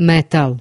metal.